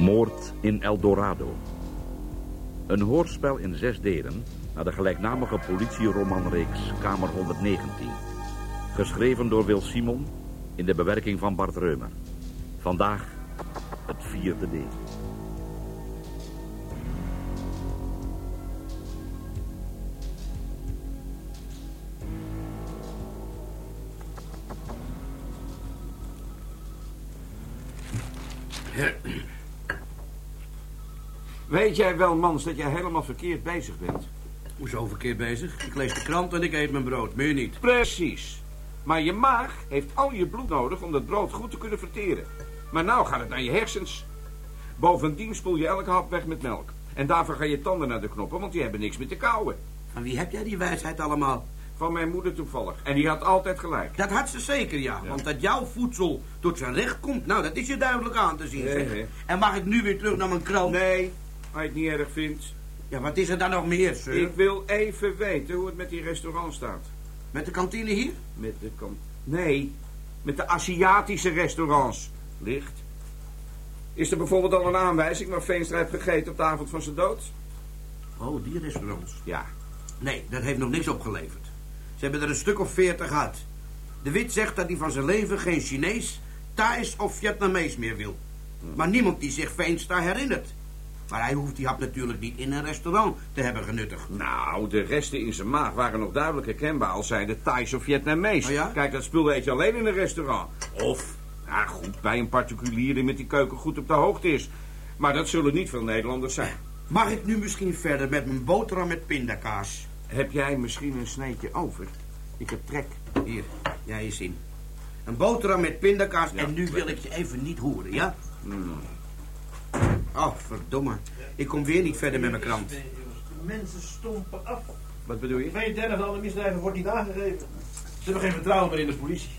Moord in El Dorado. Een hoorspel in zes delen naar de gelijknamige politieromanreeks Kamer 119. Geschreven door Wil Simon in de bewerking van Bart Reumer. Vandaag het vierde deel. Weet jij wel, Mans, dat jij helemaal verkeerd bezig bent? Hoezo verkeerd bezig? Ik lees de krant en ik eet mijn brood. Meer niet. Precies. Maar je maag heeft al je bloed nodig om dat brood goed te kunnen verteren. Maar nou gaat het naar je hersens. Bovendien spoel je elke hap weg met melk. En daarvoor ga je tanden naar de knoppen, want die hebben niks meer te kauwen. Van wie heb jij die wijsheid allemaal? Van mijn moeder toevallig. En die had altijd gelijk. Dat had ze zeker, ja. Want dat jouw voedsel tot zijn recht komt, nou, dat is je duidelijk aan te zien. Nee. En mag ik nu weer terug naar mijn krant? Nee, als je het niet erg vindt. Ja, wat is er dan nog meer, sir? Ik wil even weten hoe het met die restaurant staat. Met de kantine hier? Met de kant... Nee, met de Aziatische restaurants. Licht. Is er bijvoorbeeld al een aanwijzing waar Veenstra heeft gegeten op de avond van zijn dood? Oh, die restaurants. Ja. Nee, dat heeft nog niks opgeleverd. Ze hebben er een stuk of veertig gehad. De Wit zegt dat hij van zijn leven geen Chinees, Thais of Vietnamees meer wil. Maar niemand die zich Veenstra herinnert. Maar hij hoeft die hap natuurlijk niet in een restaurant te hebben genuttigd. Nou, de resten in zijn maag waren nog duidelijk herkenbaar als zijn de Thais of Vietnamees. Oh ja? Kijk, dat spul eet je alleen in een restaurant. Of, nou goed, bij een particulier die met die keuken goed op de hoogte is. Maar dat zullen niet veel Nederlanders zijn. Mag ik nu misschien verder met mijn boterham met pindakaas? Heb jij misschien een sneetje over? Ik heb trek. Hier, jij is in. Een boterham met pindakaas Ja. en nu wil ik je even niet horen, ja? Oh, verdomme. Ik kom weer niet verder met mijn krant. Mensen stompen af. Wat bedoel je? Twee derde van alle misdrijven wordt niet aangegeven. Ze hebben geen vertrouwen meer in de politie.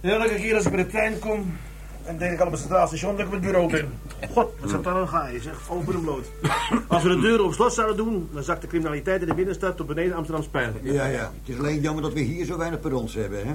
Elke keer als ik bij de trein kom, dan denk ik al op het centraal station dat ik op het bureau ben. God, wat zat daar een gaai, zeg. Open en bloot. Als we de deuren op slot zouden doen, dan zakt de criminaliteit in de binnenstad tot beneden Amsterdam pijl. Ja, ja. Het is alleen jammer dat we hier zo weinig per ons hebben, hè?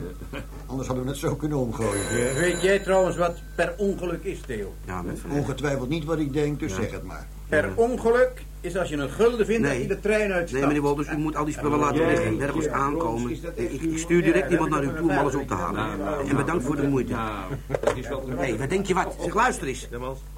Anders hadden we het zo kunnen omgooien. Weet jij trouwens wat per ongeluk is, Theo? Ja, met Ongetwijfeld niet wat ik denk, dus zeg het maar. Per ongeluk is als je een gulden vindt Nee. dat je de trein uitstapt. Nee, meneer Wolders, u moet al die spullen laten liggen. Nergens aankomen. Ik, ik stuur direct Ja, iemand naar u toe om alles op te halen. Nou, nou, En bedankt voor de moeite. Nou, dat is wel te Hé, wat denk je wat? Zeg, luister eens.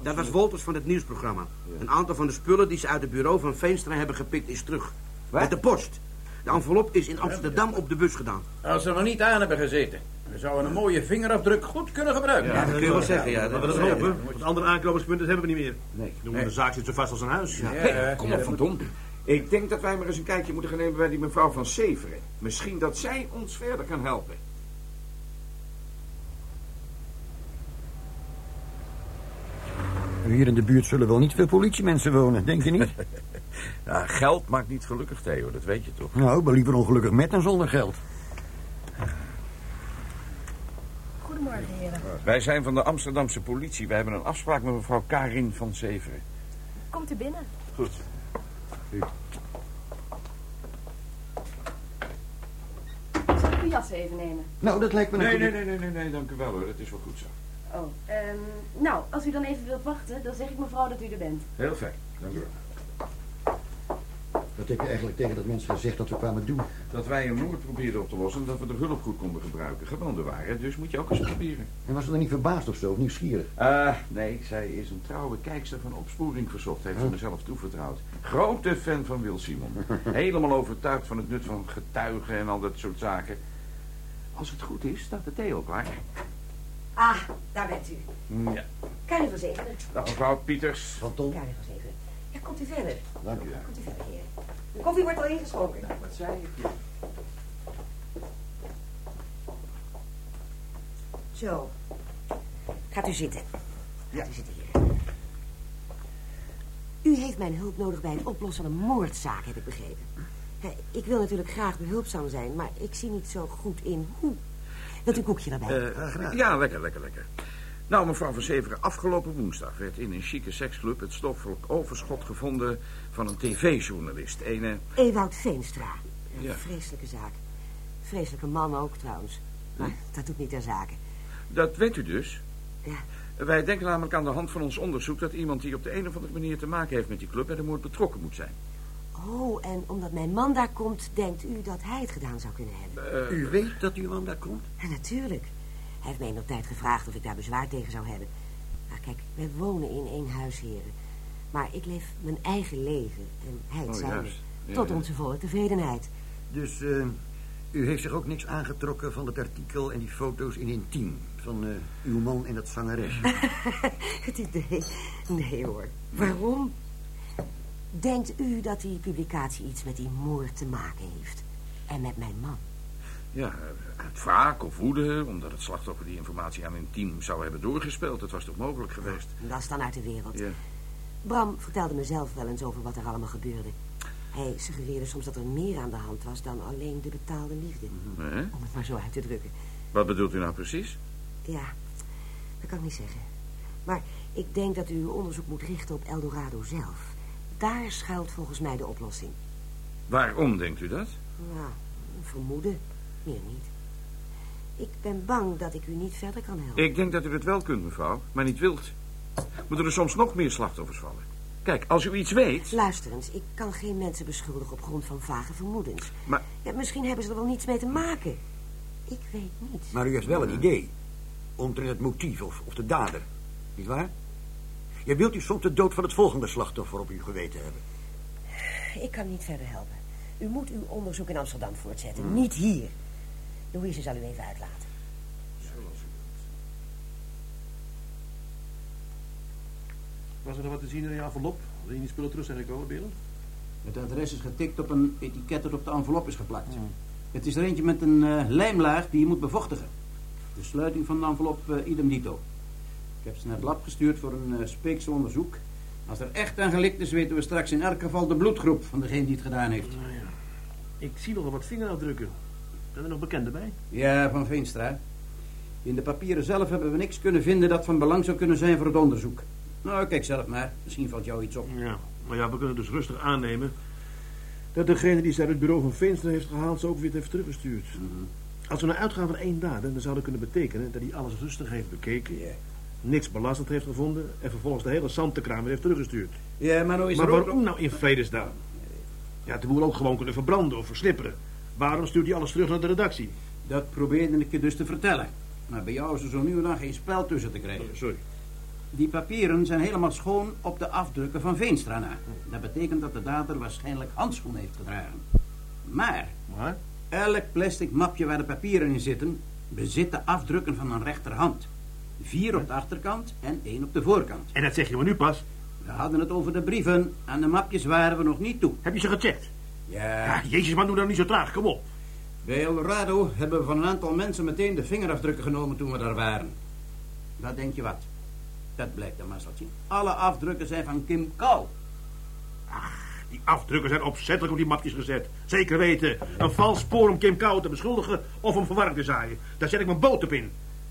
Dat was Wolters van het nieuwsprogramma. Een aantal van de spullen die ze uit het bureau van Veenstra hebben gepikt is terug. Met de post. De envelop is in Amsterdam op de bus gedaan. Als ze er nog niet aan hebben gezeten. We zouden een mooie vingerafdruk goed kunnen gebruiken. Ja, dat kun je wel zeggen, ja. Maar dat is hopen, want andere aanknopingspunten hebben we niet meer. Nee. De zaak zit zo vast als een huis. Ja, Hey, kom op, Van Don. Ik denk dat wij maar eens een kijkje moeten gaan nemen bij die mevrouw van Severen. Misschien dat zij ons verder kan helpen. Hier in de buurt zullen wel niet veel politiemensen wonen, denk je niet? Ja, geld maakt niet gelukkig, Theo, dat weet je toch? Nou, ik ben liever ongelukkig met dan zonder geld. Goedemorgen, heren. Wij zijn van de Amsterdamse politie. Wij hebben een afspraak met mevrouw Karin van Severen. Komt u binnen. Goed. Zal ik uw jas even nemen? Nou, dat lijkt me een Nee, goede- nee, nee, nee, nee, nee, dank u wel hoor. Het is wel goed zo. Oh, ehm, nou, als u dan even wilt wachten, dan zeg ik mevrouw dat u er bent. Heel fijn, dank u wel. Wat heb je eigenlijk tegen dat mensen gezegd dat we kwamen doen? Dat wij een moord probeerden op te lossen en dat we de hulp goed konden gebruiken. Gewoon de waarheid, dus moet je ook eens proberen. En was ze dan niet verbaasd of zo, of nieuwsgierig? Ah, nee, zij is een trouwe kijkster van opsporing verzocht, heeft ze mezelf toevertrouwd. Grote fan van Wil Simon. Helemaal overtuigd van het nut van getuigen en al dat soort zaken. Als het goed is, staat de thee al klaar. Ah, daar bent u. Ja. Kan u verzekeren? Dag mevrouw Pieters. Van Ton? Kan u verzekeren. Ja, komt u verder. Dank u. Komt u verder, heren. Koffie wordt al ingeschonken. Wat zei je? Zo. Gaat u zitten. Gaat u zitten, heren. U heeft mijn hulp nodig bij het oplossen van een moordzaak, heb ik begrepen. Ik wil natuurlijk graag behulpzaam zijn, maar ik zie niet zo goed in hoe. Wilt u een koekje daarbij? Eh, ja, lekker, lekker, lekker. Nou, mevrouw van Severen, afgelopen woensdag werd in een chique seksclub het stoffelijk overschot gevonden van een tv-journalist. Ene, Ewout Veenstra. Een Ja. vreselijke zaak. Vreselijke man ook, trouwens. Maar dat doet niet ter zake. dat weet u dus. Ja, Wij denken namelijk aan de hand van ons onderzoek... dat iemand die op de een of andere manier te maken heeft met die club... bij de moord betrokken moet zijn. Oh, en omdat mijn man daar komt, denkt u dat hij het gedaan zou kunnen hebben? Eh, U weet dat uw man daar komt? Ja, natuurlijk. Hij heeft mij in de tijd gevraagd of ik daar bezwaar tegen zou hebben. Maar kijk, wij wonen in één huis, heren. Maar ik leef mijn eigen leven en hij het Oh, zijne. Ja, Tot ja. onze volle tevredenheid. Dus eh, u heeft zich ook niks aangetrokken van het artikel en die foto's in Intiem... van eh, uw man en dat zangeres. Het idee? Nee hoor. Waarom? Denkt u dat die publicatie iets met die moord te maken heeft? En met mijn man? Ja, uit wraak of woede, omdat het slachtoffer die informatie aan een team zou hebben doorgespeeld. Dat was toch mogelijk geweest? Dat is dan uit de wereld. Ja. Bram vertelde me zelf wel eens over wat er allemaal gebeurde. Hij suggereerde soms dat er meer aan de hand was dan alleen de betaalde liefde. Hè? Om het maar zo uit te drukken. Wat bedoelt u nou precies? Ja, dat kan ik niet zeggen. Maar ik denk dat u uw onderzoek moet richten op Eldorado zelf. Daar schuilt volgens mij de oplossing. Waarom denkt u dat? Nou, een vermoeden. Meer niet. Ik ben bang dat ik u niet verder kan helpen. Ik denk dat u het wel kunt, mevrouw, maar niet wilt. Moeten er soms nog meer slachtoffers vallen? Kijk, als u iets weet... Luister eens, ik kan geen mensen beschuldigen op grond van vage vermoedens. Maar Ja, misschien hebben ze er wel niets mee te maken. Ik weet niet. Maar u heeft wel een idee. Omtrent het motief of, of de dader. Niet waar? Je wilt u soms de dood van het volgende slachtoffer op uw geweten hebben. Ik kan niet verder helpen. U moet uw onderzoek in Amsterdam voortzetten, niet hier. Louise zal u even uitlaten. Was er nog wat te zien in je envelop? Je die spullen terug zijn gekomen, Berend? Het adres is getikt op een etiket dat op de envelop is geplakt. Het is er eentje met een eh, lijmlaag die je moet bevochtigen. De sluiting van de envelop eh, idem dito. Ik heb ze naar het lab gestuurd voor een uh, speekselonderzoek. Als er echt aan gelikt is, weten we straks in elk geval de bloedgroep van degene die het gedaan heeft. Nou ja. Ik zie nog wat vingerafdrukken. Zijn er nog bekenden bij? Ja, van Veenstra. In de papieren zelf hebben we niks kunnen vinden dat van belang zou kunnen zijn voor het onderzoek. Nou, kijk zelf maar. Misschien valt jou iets op. Ja, maar ja, we kunnen dus rustig aannemen... dat degene die ze uit het bureau van Veenstra heeft gehaald... ze ook weer heeft teruggestuurd. Als we nou uitgaan van één dader... dan zou dat kunnen betekenen dat hij alles rustig heeft bekeken... niks belastend heeft gevonden... en vervolgens de hele zandtekraam weer heeft teruggestuurd. Ja, maar nou is maar er ook waarom nou in vredesnaam? Ja, de boel ook gewoon kunnen verbranden of versnipperen. Waarom stuurt hij alles terug naar de redactie? Dat probeerde ik je dus te vertellen. Maar bij jou is er zo nu en dan geen spel tussen te krijgen. Sorry. Die papieren zijn helemaal schoon op de afdrukken van Veenstra na. Dat betekent dat de dader waarschijnlijk handschoenen heeft gedragen. Maar Maar? elk plastic mapje waar de papieren in zitten... bezit de afdrukken van een rechterhand. Vier op de achterkant en één op de voorkant. En dat zeg je me nu pas. We hadden het over de brieven. Aan de mapjes waren we nog niet toe. Heb je ze gecheckt? Ja, Ja, jezus man, doe nou niet zo traag. Kom op. bij Eldorado hebben we van een aantal mensen meteen de vingerafdrukken genomen toen we daar waren. Wat denk je wat? Dat blijkt een mazzeltje. Alle afdrukken zijn van Kim Kou. Die afdrukken zijn opzettelijk op die mapjes gezet. Zeker weten. Een vals spoor om Kim Kou te beschuldigen of om verwarring te zaaien. Daar zet ik mijn boot op in.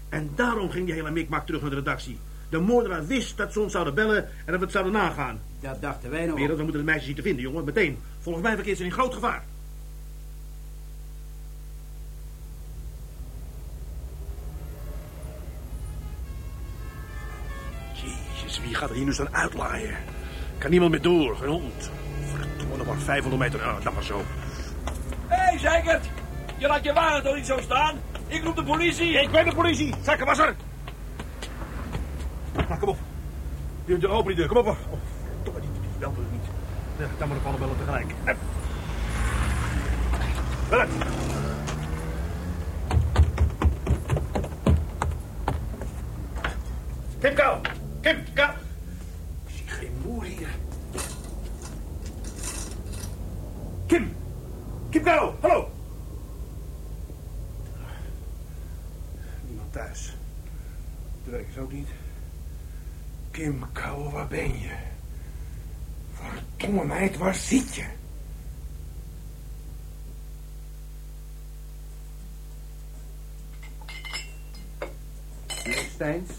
En daarom ging die hele mikmak terug naar de redactie. De moordenaar wist dat ze ons zouden bellen en dat we het zouden nagaan. Dat dachten wij nog. Wereld, we moeten de meisjes zien te vinden, jongen. Meteen. Volgens mij verkeert ze in groot gevaar. Jezus, wie gaat er hier nu staan uitlaaien? Kan niemand meer door, geen hond. Verdomme, nog maar 500 meter. Ah, dan maar zo. Hé, hey, Zeikert! Je laat je wagen toch niet zo staan? Ik roep de politie! Ik ben de politie. Zakkenwasser. Nou, kom op. De, de open die deur, kom op. Oh, verdomme, die, die belt het niet. Ja, dan moet ik alle bellen tegelijk. Bellen. Kim Kou. Kim Kou. Ik zie geen moer hier. Kim. Kim Kou, hallo. Niemand thuis. De werk is ook niet. Kim Kou, waar ben je? Verdomme meid, waar zit je? Steins.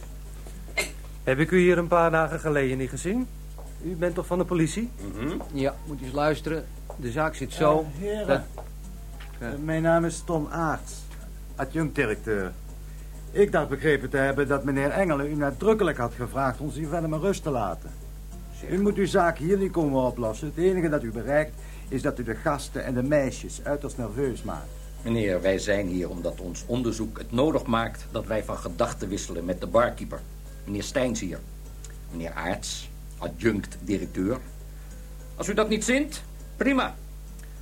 Heb ik u hier een paar dagen geleden niet gezien? U bent toch van de politie? Ja, moet eens luisteren. De zaak zit zo. Eh, heren, dat- eh, mijn naam is Tom Aarts, adjunct-directeur. Ik dacht begrepen te hebben dat meneer Engelen u nadrukkelijk had gevraagd ons hier verder maar rust te laten. U moet uw zaak hier niet komen oplossen. Het enige dat u bereikt is dat u de gasten en de meisjes uiterst nerveus maakt. Meneer, wij zijn hier omdat ons onderzoek het nodig maakt... dat wij van gedachten wisselen met de barkeeper. Meneer Steins hier. Meneer Aarts, adjunct directeur. Als u dat niet zint, prima.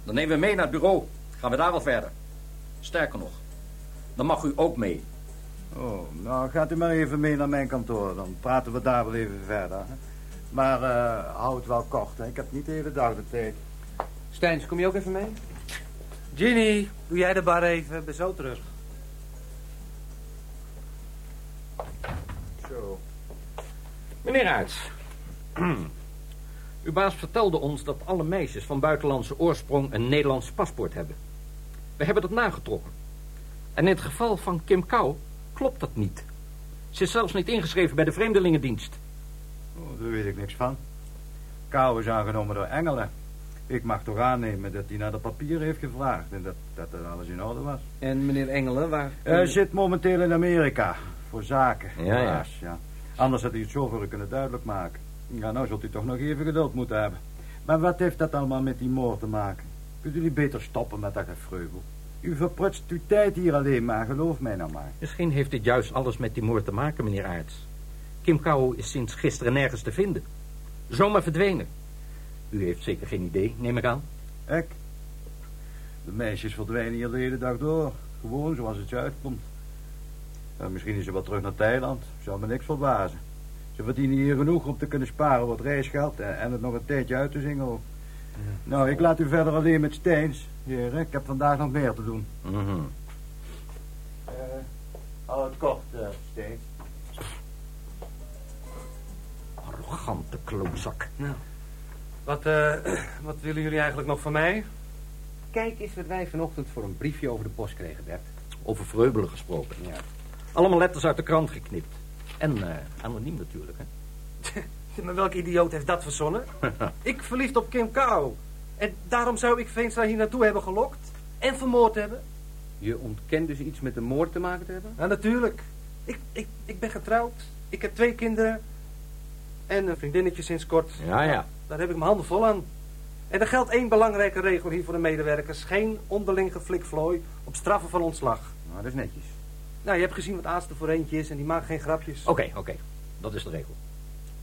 Dan nemen we mee naar het bureau. Gaan we daar wel verder. Sterker nog, dan mag u ook mee. Oh, nou gaat u maar even mee naar mijn kantoor. Dan praten we daar wel even verder. hè. Maar eh houd het wel kort. Hè. Ik heb niet de hele dag de tijd. Stijns, kom je ook even mee? Ginny, doe jij de bar even. Ik ben zo terug. Zo. Meneer Aerts. Uw baas vertelde ons dat alle meisjes van buitenlandse oorsprong een Nederlands paspoort hebben. We hebben dat nagetrokken. En in het geval van Kim Kou klopt dat niet. Ze is zelfs niet ingeschreven bij de Vreemdelingendienst. Oh, daar weet ik niks van. Kou is aangenomen door Engelen. Ik mag toch aannemen dat hij naar de papieren heeft gevraagd... en dat, dat er alles in orde was. En meneer Engelen, waar... Hij zit momenteel in Amerika. Voor zaken. Ja, ja. Anders had hij het zo voor u kunnen duidelijk maken. Ja, nou zult u toch nog even geduld moeten hebben. Maar wat heeft dat allemaal met die moord te maken? Kunt u niet beter stoppen met dat gefreubel? U verprutst uw tijd hier alleen maar, geloof mij nou maar. Misschien heeft dit juist alles met die moord te maken, meneer Aerts. Kim Kou is sinds gisteren nergens te vinden. Zomaar verdwenen. U heeft zeker geen idee, neem ik aan. Ik? De meisjes verdwijnen hier de hele dag door. Gewoon zoals het je uitkomt. Ja, misschien is ze wel terug naar Thailand. Zou me niks verbazen. Ze verdienen hier genoeg om te kunnen sparen wat reisgeld en, het nog een tijdje uit te zingen ook. Nou, ik laat u verder alleen met Steens. Heren, ik heb vandaag nog meer te doen. Mhm. Eh, hou het kort, uh, Steens. Arrogante klootzak. Nou, wat, eh, wat willen jullie eigenlijk nog van mij? Kijk eens wat wij vanochtend voor een briefje over de post kregen, Bert. Over Vreubelen gesproken. Ja. Allemaal letters uit de krant geknipt. En eh, anoniem natuurlijk, hè. Maar welke idioot heeft dat verzonnen? ik verliefd op Kim Kou. En daarom zou ik Veenstra hier naartoe hebben gelokt. En vermoord hebben. Je ontkent dus iets met de moord te maken te hebben? Ja, natuurlijk. Ik, ik, ik ben getrouwd. Ik heb twee kinderen. En een vriendinnetje sinds kort. Ja, ja. Daar heb ik mijn handen vol aan. En er geldt één belangrijke regel hier voor de medewerkers. Geen onderling geflikvlooi op straffen van ontslag. Nou, dat is netjes. Nou, je hebt gezien wat Aast er voor eentje is en die maakt geen grapjes. Oké, oké. Dat is de regel.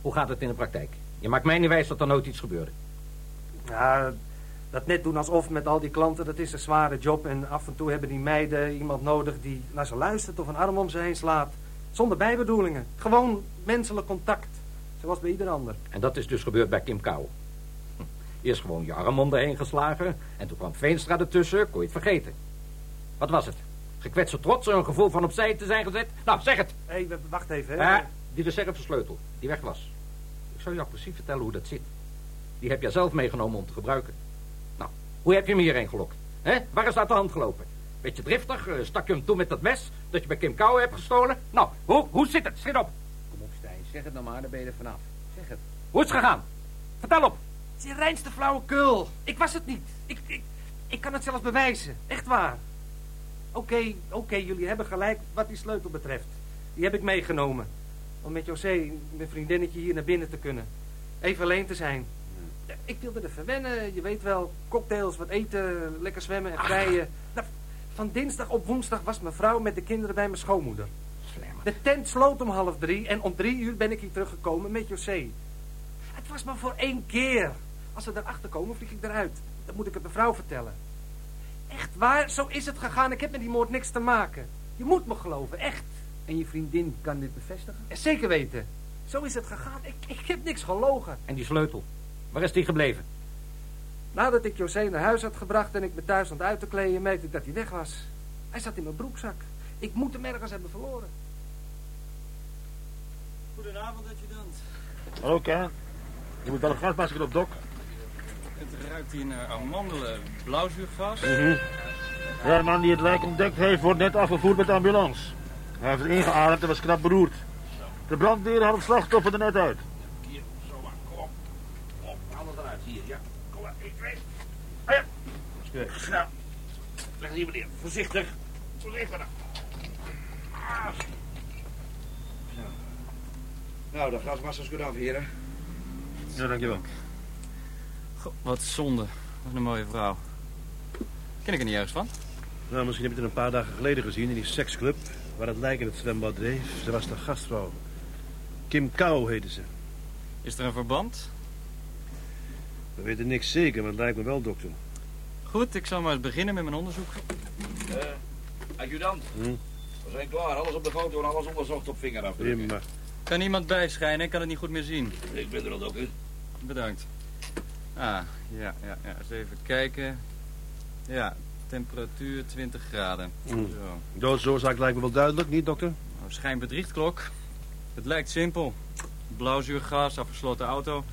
Hoe gaat het in de praktijk? Je maakt mij niet wijs dat er nooit iets gebeurde. Ja, dat net doen alsof met al die klanten, dat is een zware job. En af en toe hebben die meiden iemand nodig die naar ze luistert of een arm om ze heen slaat. Zonder bijbedoelingen. Gewoon menselijk contact. Zoals bij ieder ander. En dat is dus gebeurd bij Kim Kou. Hm. Eerst gewoon je arm om heen geslagen. En toen kwam Veenstra ertussen, kon je het vergeten. Wat was het? Gekwetste trots en een gevoel van opzij te zijn gezet? Nou, zeg het. Hé, hey, wacht even. Hè. Eh, die reservesleutel, die weg was. Ik zal jou precies vertellen hoe dat zit. Die heb jij zelf meegenomen om te gebruiken. Nou, hoe heb je hem hierheen gelokt? Hè? Waar is dat de hand gelopen? Beetje driftig, eh, stak je hem toe met dat mes dat je bij Kim Kou hebt gestolen? Nou, hoe, hoe zit het? Schiet op. Zeg het nou maar, dan ben je er vanaf. Zeg het. Hoe is het gegaan? Vertel op. Het is je reinste flauwekul. Ik was het niet. Ik, ik, ik kan het zelfs bewijzen. Echt waar. Oké, oké, jullie hebben gelijk wat die sleutel betreft. Die heb ik meegenomen. Om met José, mijn vriendinnetje, hier naar binnen te kunnen. Even alleen te zijn. Ik wilde er verwennen, je weet wel. Cocktails, wat eten, lekker zwemmen en vrijen. Nou, van dinsdag op woensdag was mijn vrouw met de kinderen bij mijn schoonmoeder. De tent sloot om half drie en om drie uur ben ik hier teruggekomen met José. Het was maar voor één keer. Als ze erachter komen, vlieg ik eruit. Dan moet ik het mevrouw vertellen. Echt waar, zo is het gegaan. Ik heb met die moord niks te maken. Je moet me geloven, echt. En je vriendin kan dit bevestigen? Zeker weten. Zo is het gegaan. Ik, ik heb niks gelogen. En die sleutel, waar is die gebleven? Nadat ik José naar huis had gebracht en ik me thuis aan het uit te kleden, merkte ik dat hij weg was. Hij zat in mijn broekzak. Ik moet hem ergens hebben verloren. Goedenavond, adjudant. Hallo, Ken. Je moet wel een gasmasker op, Dok. Het ruikt hier naar amandelen, blauwzuurgas. Mhm. Ja, de man die het lijk ontdekt heeft, wordt net afgevoerd met de ambulance. Hij heeft het ingeademd en was knap beroerd. De brandweer had het slachtoffer er net uit. Hier, zo maar, kom op. Op, haal het eruit, hier, ja. Kom maar, ik weet. Ah ja. Nou, leg het hier meneer. Voorzichtig. Voorzichtig nou. Ah, Nou, de gasmassa is goed af, heren. Ja, dankjewel. Wat zonde. Wat een mooie vrouw. Ken ik er niet ergens van? Nou, misschien heb je het een paar dagen geleden gezien in die seksclub... waar het lijk in het zwembad dreef. Ze was de gastvrouw. Kim Kou heette ze. Is er een verband? We weten niks zeker, maar het lijkt me wel, dokter. Goed, ik zal maar eens beginnen met mijn onderzoek. Eh, adjudant. Hm? We zijn klaar. Alles op de foto en alles onderzocht op vingerafdrukken. Kan iemand bijschijnen? Ik kan het niet goed meer zien. Ik ben er al ook in. Bedankt. Ah, ja, ja, ja. Eens even kijken. Ja, temperatuur 20 graden. Hm. Zo. Doodsoorzaak lijkt me wel duidelijk, niet, dokter? Nou, schijn bedriegt klok. Het lijkt simpel. Blauwzuurgas, afgesloten auto.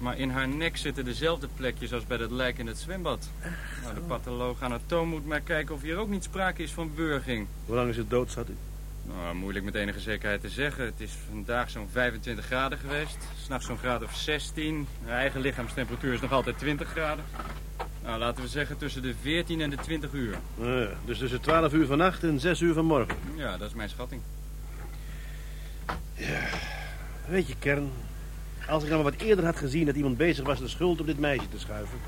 Maar in haar nek zitten dezelfde plekjes als bij dat lijk in het zwembad. Nou, de patholoog anatoom moet maar kijken of hier ook niet sprake is van wurging. Hoe lang is het dood, schat u? Nou, moeilijk met enige zekerheid te zeggen. Het is vandaag zo'n 25 graden geweest. S'nachts zo'n graad of 16. Haar eigen lichaamstemperatuur is nog altijd 20 graden. Nou, laten we zeggen tussen de 14 en de 20 uur. Ja, dus tussen 12 uur vannacht en 6 uur vanmorgen. Ja, dat is mijn schatting. Weet je, Kern, als ik nou maar wat eerder had gezien dat iemand bezig was de schuld op dit meisje te schuiven,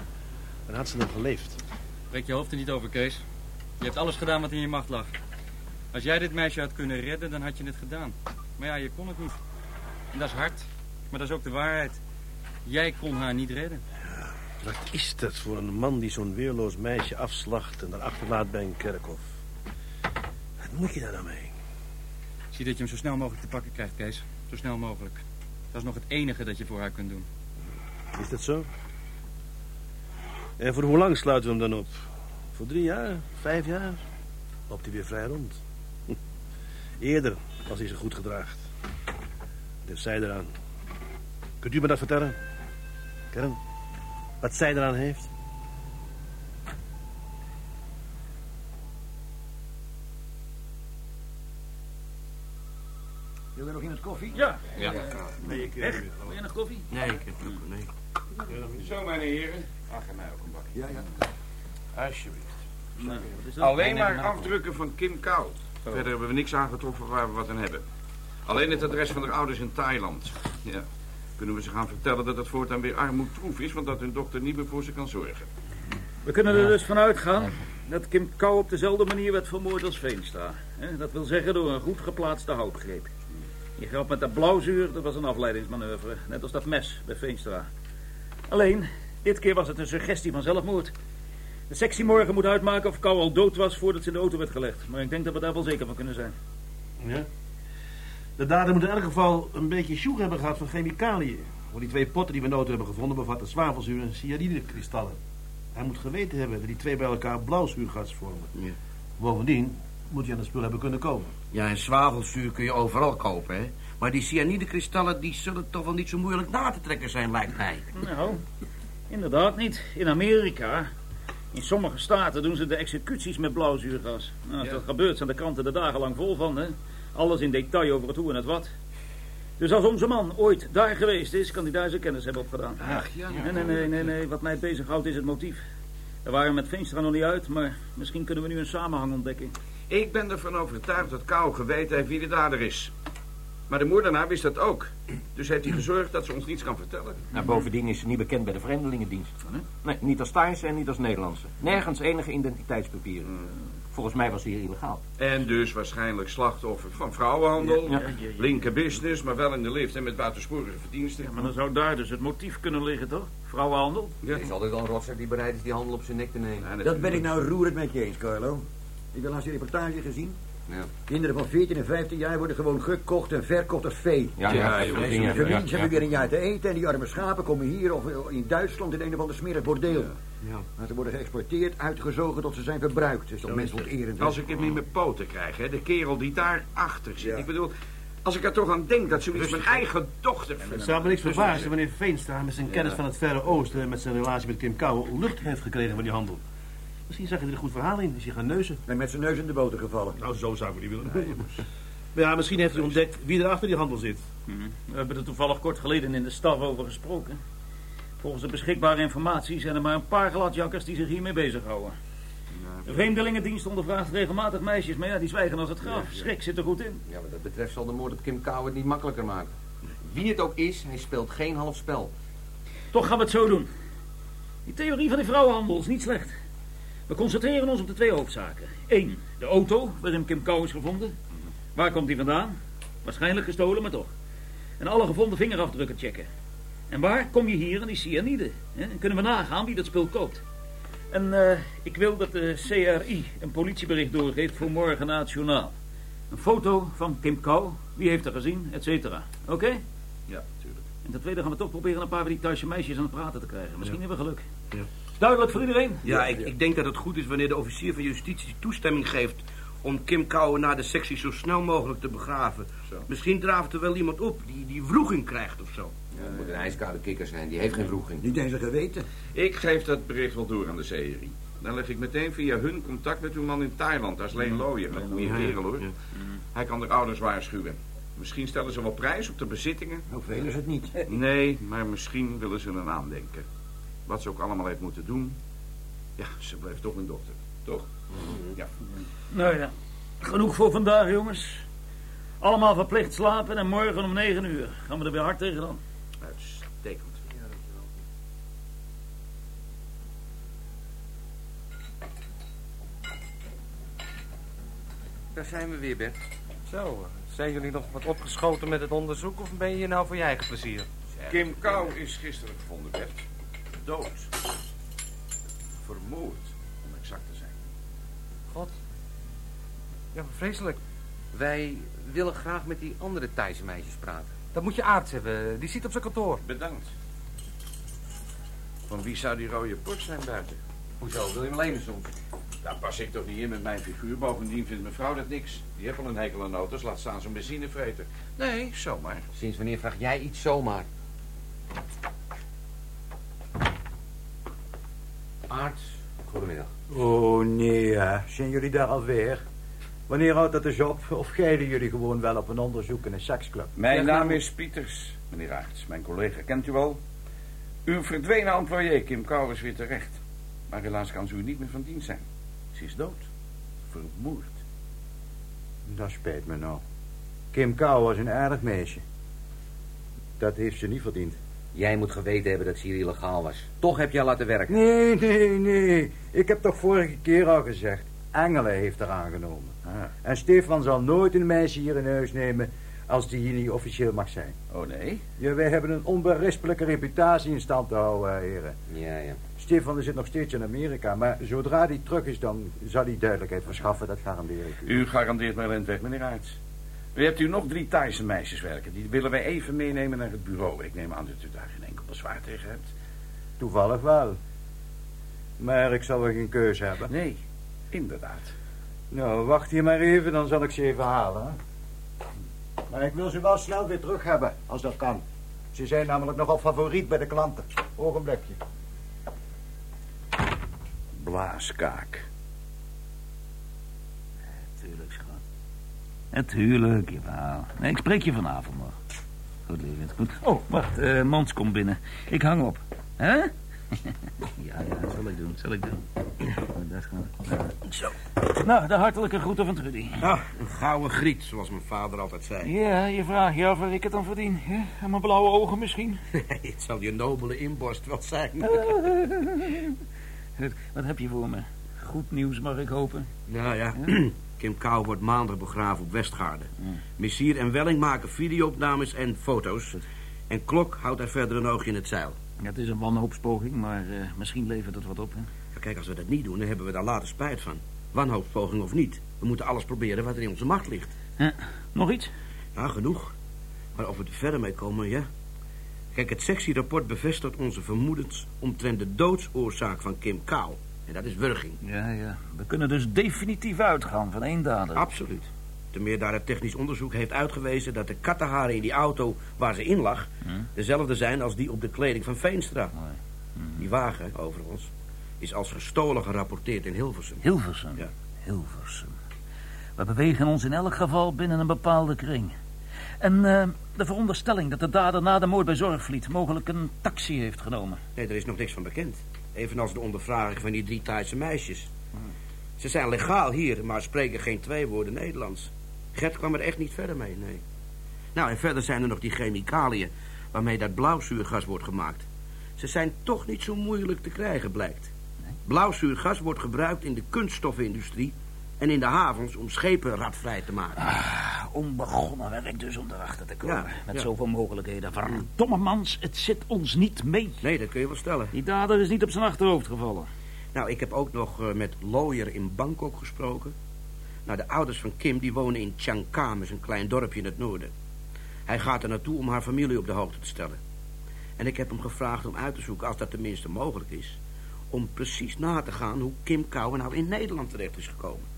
dan had ze nog geleefd. Breek je hoofd er niet over, Kees. Je hebt alles gedaan wat in je macht lag. Als jij dit meisje had kunnen redden, dan had je het gedaan. Maar ja, je kon het niet. En dat is hard. Maar dat is ook de waarheid. Jij kon haar niet redden. Wat is dat voor een man die zo'n weerloos meisje afslacht en daar achterlaat bij een kerkhof? Wat moet je daar nou mee? Zie dat je hem zo snel mogelijk te pakken krijgt, Kees. Zo snel mogelijk. Dat is nog het enige dat je voor haar kunt doen. Is dat zo? En voor hoe lang sluiten we hem dan op? Voor drie jaar? Vijf jaar? Loopt hij weer vrij rond? Eerder, als hij zich goed gedraagt. Wat heeft zij eraan? Kunt u me dat vertellen? Kern, wat zij eraan heeft? Het koffie? Ja. Ja. Nee, ik... Echt? Wil je nog koffie? Nee, ik heb ook nee. Zo, mijn heren. Ach, en mij ook een bakje. Ja, ja. Alsjeblieft. Nou? Alleen maar afdrukken van Kim Kou. Verder hebben we niks aangetroffen waar we wat aan hebben. Alleen het adres van de ouders in Thailand. Ja. Kunnen we ze gaan vertellen dat het voortaan weer armoedtroef is... want dat hun dochter niet meer voor ze kan zorgen. We kunnen er dus vanuit gaan dat Kim Kou op dezelfde manier werd vermoord als Veenstra. Hè, Dat wil zeggen door een goed geplaatste houtgreep. Die grap met dat blauwzuur, dat was een afleidingsmanoeuvre. Net als dat mes bij Veenstra. Alleen, dit keer was het een suggestie van zelfmoord. De sectie morgen moet uitmaken of Kou al dood was voordat ze in de auto werd gelegd. Maar ik denk dat we daar wel zeker van kunnen zijn. Ja? De dader moet in elk geval een beetje sjoeg hebben gehad van chemicaliën. Want die twee potten die we noten hebben gevonden bevatten zwavelzuur en cyanidekristallen. Hij moet geweten hebben dat die twee bij elkaar blauwzuurgas vormen. Ja. Bovendien moet hij aan het spul hebben kunnen komen. Ja, en zwavelzuur kun je overal kopen, hè. Maar die cyanidekristallen, die zullen toch wel niet zo moeilijk na te trekken zijn, lijkt mij. Nou, inderdaad niet. In Amerika, in sommige staten doen ze de executies met blauwzuurgas. Nou, als Ja. dat gebeurt zijn de kranten er dagenlang vol van, hè. Alles in detail over het hoe en het wat. Dus als onze man ooit daar geweest is, kan hij daar zijn kennis hebben opgedaan. Ach, ja. Nee, nee, nee, nee, nee. Wat mij bezighoudt is het motief. Daar waren met Veenstra nog niet uit, maar misschien kunnen we nu een samenhang ontdekken. Ik ben ervan overtuigd dat Kou geweten heeft wie de dader is. Maar de moordenaar wist dat ook. Dus heeft hij gezorgd dat ze ons niets kan vertellen. Nou, bovendien is ze niet bekend bij de Vreemdelingendienst. Nee, niet als Thaise en niet als Nederlandse. Nergens enige identiteitspapieren. Volgens mij was ze hier illegaal. En dus waarschijnlijk slachtoffer van vrouwenhandel. Ja. Linker business, maar wel in de lift en met buitensporige verdiensten. Maar dan zou daar dus het motief kunnen liggen, toch? Vrouwenhandel? Ja. Er is altijd wel een die bereid is die handel op zijn nek te nemen. Ja, dat ben ik nou roerend met je eens, Carlo. Ik heb laatst een reportage gezien. Ja. Kinderen van 14 en 15 jaar worden gewoon gekocht en verkocht als vee. Ja, Ja, ja, ja, ja, hebben ja. weer een jaar te eten en die arme schapen komen hier of in Duitsland in een of ander smerig bordeel. Ja. Maar ze worden geëxporteerd, uitgezogen tot ze zijn verbruikt. Dat is toch mensonterend. Als ik het niet met poten krijg, hè. De kerel die daar achter zit. Ja. Ik bedoel, als ik er toch aan denk dat zoiets mijn eigen dochter... Het zou me niks verbazen wanneer Veenstra met zijn kennis van het Verre Oosten... en met zijn relatie met Kim Kou lucht heeft gekregen van die handel. Misschien zag je er een goed verhaal in, is hij gaan neuzen. En met zijn neus in de boter gevallen. Nou, zo zou ik het niet willen noemen. Maar ja, misschien heeft hij ontdekt wie er achter die handel zit. We hebben er toevallig kort geleden in de staf over gesproken. Volgens de beschikbare informatie zijn er maar een paar gladjakkers die zich hiermee bezighouden. De vreemdelingendienst ondervraagt regelmatig meisjes, maar ja, die zwijgen als het graf. Schrik zit er goed in. Ja, wat dat betreft zal de moord op Kim Kou het niet makkelijker maken. Wie het ook is, hij speelt geen half spel. Toch gaan we het zo doen. Die theorie van die vrouwenhandel is niet slecht. We concentreren ons op de twee hoofdzaken. Eén, de auto waarin Kim Kou is gevonden. Waar komt die vandaan? Waarschijnlijk gestolen, maar toch. En alle gevonden vingerafdrukken checken. En waar kom je hier aan die cyanide? hè? En kunnen we nagaan wie dat spul koopt. En eh, ik wil dat de CRI een politiebericht doorgeeft voor morgen na het journaal. Een foto van Kim Kou, wie heeft er gezien, et cetera. Oké? Ja, natuurlijk. En ten tweede gaan we toch proberen een paar van die Thaise meisjes aan het praten te krijgen. Misschien hebben we geluk. Duidelijk voor iedereen? Ja, ik, ik denk dat het goed is wanneer de officier van justitie toestemming geeft... om Kim Kouwen naar de sectie zo snel mogelijk te begraven. Misschien draaft er wel iemand op die, die vroeging krijgt of zo. Ja, dat moet een ijskoude kikker zijn, die heeft geen vroeging. Niet eens een geweten. Ik geef dat bericht wel door aan de CRI. Dan leg ik meteen via hun contact met uw man in Thailand. Dat is Leen Looyer. Een goede kerel hoor. ja. Hij kan de ouders waarschuwen. Misschien stellen ze wel prijs op de bezittingen. Nou, veel is het niet. Nee, maar misschien willen ze er aandenken. Wat ze ook allemaal heeft moeten doen. Ja, ze blijft toch een dokter. Toch? Ja. Nou ja, genoeg voor vandaag, jongens. Allemaal verplicht slapen en morgen om negen uur gaan we er weer hard tegenaan. Uitstekend. Daar zijn we weer, Bert. Zo, zijn jullie nog wat opgeschoten met het onderzoek of ben je hier nou voor je eigen plezier? Kim Kou is gisteren gevonden, Bert. Dood. Vermoord, om exact te zijn. God. Ja, vreselijk. Wij willen graag met die andere Thaise meisjes praten. Dat moet je arts hebben. Die zit op zijn kantoor. Bedankt. Van wie zou die rode Porsche zijn buiten? Hoezo? Wil je hem lenen soms? Daar pas ik toch niet in met mijn figuur. Bovendien vindt mevrouw dat niks. Die heeft al een hekel aan auto's. Laat staan zo'n benzinevreter. Nee, zomaar. Sinds wanneer vraag jij iets zomaar? Arts, goedemiddag. Oh nee, hè. zijn jullie daar alweer? Wanneer houdt dat eens op? Of geiden jullie gewoon wel op een onderzoek in een seksclub? Mijn naam is Pieters, meneer Aerts. Mijn collega kent u al. Uw verdwenen employé, Kim Kou, is weer terecht. Maar helaas kan ze u niet meer van dienst zijn. Ze is dood. Vermoord. Dat spijt me nou. Kim Kou was een aardig meisje. Dat heeft ze niet verdiend. Jij moet geweten hebben dat ze hier illegaal was. Toch heb je haar laten werken. Nee, nee, nee. Ik heb toch vorige keer al gezegd. Engelen heeft haar aangenomen. En Stefan zal nooit een meisje hier in huis nemen... als die hier niet officieel mag zijn. Oh, nee? Ja, wij hebben een onberispelijke reputatie in stand te houden, heren. Ja, ja. Stefan zit nog steeds in Amerika, maar zodra hij terug is, dan zal hij duidelijkheid verschaffen, dat garandeer ik u. U garandeert mij rent weg, meneer Aerts. U hebt u nog drie Thaise meisjes werken. Die willen wij even meenemen naar het bureau. Ik neem aan dat u daar geen enkel bezwaar tegen hebt. Toevallig wel. Maar ik zal wel geen keuze hebben. Nee, inderdaad. Nou, wacht hier maar even, dan zal ik ze even halen. hè. Maar ik wil ze wel snel weer terug hebben, als dat kan. Ze zijn namelijk nogal favoriet bij de klanten. Ogenblikje. Blaaskaak. Tuurlijk, schat. Natuurlijk, jawel. Nee, ik spreek je vanavond nog. Goed, lieverd, goed. Oh, wacht, eh, Mans komt binnen. Ik hang op. Hè? ja, ja, dat zal ik doen, zal ik doen. Gaat het. Zo. Nou, de hartelijke groeten van Trudy. Ah, een gouden griet, zoals mijn vader altijd zei. Ja, je vraagt je af waar ik het dan verdien. hè? En mijn blauwe ogen misschien. het zal je nobele inborst wel zijn. Goed, Wat heb je voor me? Goed nieuws, mag ik hopen? Nou ja, Kim Kou wordt maandag begraven op Westgaarden. Hmm. Missier en Welling maken videoopnames en foto's. En Klok houdt er verder een oogje in het zeil. Ja, het is een wanhoopspoging, maar eh, misschien levert het wat op. Hè? Kijk, als we dat niet doen, dan hebben we daar later spijt van. Wanhoopspoging of niet. We moeten alles proberen wat er in onze macht ligt. Ja, nog iets? Ja, genoeg. Maar of we er verder mee komen, ja. Kijk, het sectierapport bevestigt onze vermoedens... omtrent de doodsoorzaak van Kim Kou. En dat is wurging. Ja, ja. We kunnen dus definitief uitgaan van één dader. Absoluut. Ten meer daar het technisch onderzoek heeft uitgewezen... dat de kattenharen in die auto waar ze in lag... dezelfde zijn als die op de kleding van Veenstra. Die wagen, overigens, is als gestolen gerapporteerd in Hilversum. Hilversum? Ja. Hilversum. We bewegen ons in elk geval binnen een bepaalde kring. En eh, de veronderstelling dat de dader na de moord bij Zorgvliet... mogelijk een taxi heeft genomen. Nee, er is nog niks van bekend. Evenals de ondervraging van die drie Thaise meisjes. Ze zijn legaal hier, maar spreken geen twee woorden Nederlands. Gert kwam er echt niet verder mee, nee. Nou, en verder zijn er nog die chemicaliën waarmee dat blauwzuurgas wordt gemaakt. Ze zijn toch niet zo moeilijk te krijgen, blijkt. Blauwzuurgas wordt gebruikt in de kunststoffenindustrie en in de havens om schepen radvrij te maken. Ah, onbegonnen werk dus om erachter te komen. Ja, met ja. zoveel mogelijkheden. Verdomme mans, het zit ons niet mee. Nee, dat kun je wel stellen. Die dader is niet op zijn achterhoofd gevallen. Nou, ik heb ook nog eh, met Lawyer in Bangkok gesproken. Nou, de ouders van Kim die wonen in Changkam, is een klein dorpje in het noorden. Hij gaat er naartoe om haar familie op de hoogte te stellen. En ik heb hem gevraagd om uit te zoeken, als dat tenminste mogelijk is... om precies na te gaan hoe Kim Kouwen nou in Nederland terecht is gekomen.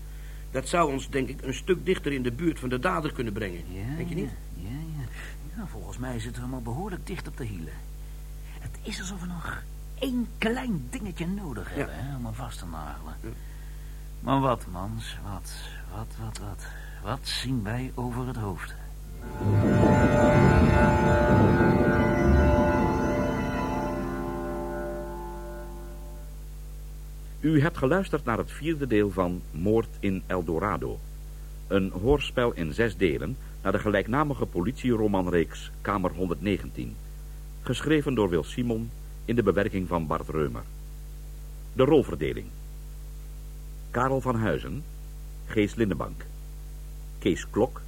Dat zou ons, denk ik, een stuk dichter in de buurt van de dader kunnen brengen. denk je niet? Ja, ja. ja, volgens mij zitten we maar behoorlijk dicht op de hielen. Het is alsof we nog één klein dingetje nodig hebben hè, om hem vast te nagelen. Maar wat, mans, wat, wat, wat, wat. Wat zien wij over het hoofd? U hebt geluisterd naar het vierde deel van Moord in El Dorado. Een hoorspel in zes delen naar de gelijknamige politieromanreeks Kamer 119. Geschreven door Wil Simon in de bewerking van Bart Reumer. De rolverdeling. Karel van Huizen, Gees Lindebank. Kees Klok,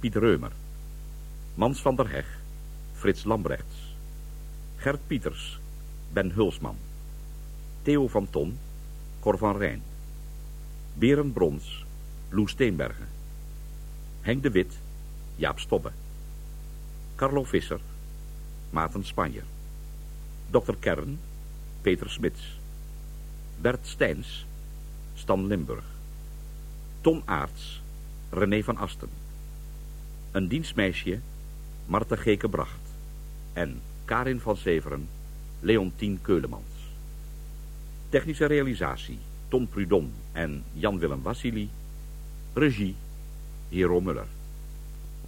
Piet Reumer. Mans van der Heg, Frits Lambrechts. Gert Pieters, Ben Hulsman. Theo van Ton, Cor van Rijn. Berend Brons, Loes Steenbergen. Henk de Wit, Jaap Stobbe. Carlo Visser, Maarten Spanjer. Dr. Kern, Peter Smits. Bert Steins, Stan Limburg. Ton Aarts, René van Asten. Een dienstmeisje, Marta Geke Bracht. En Karin van Severen, Leontien Keulemans. Technische realisatie, Tom Prudon en Jan-Willem Wassili. Regie, Hero Muller.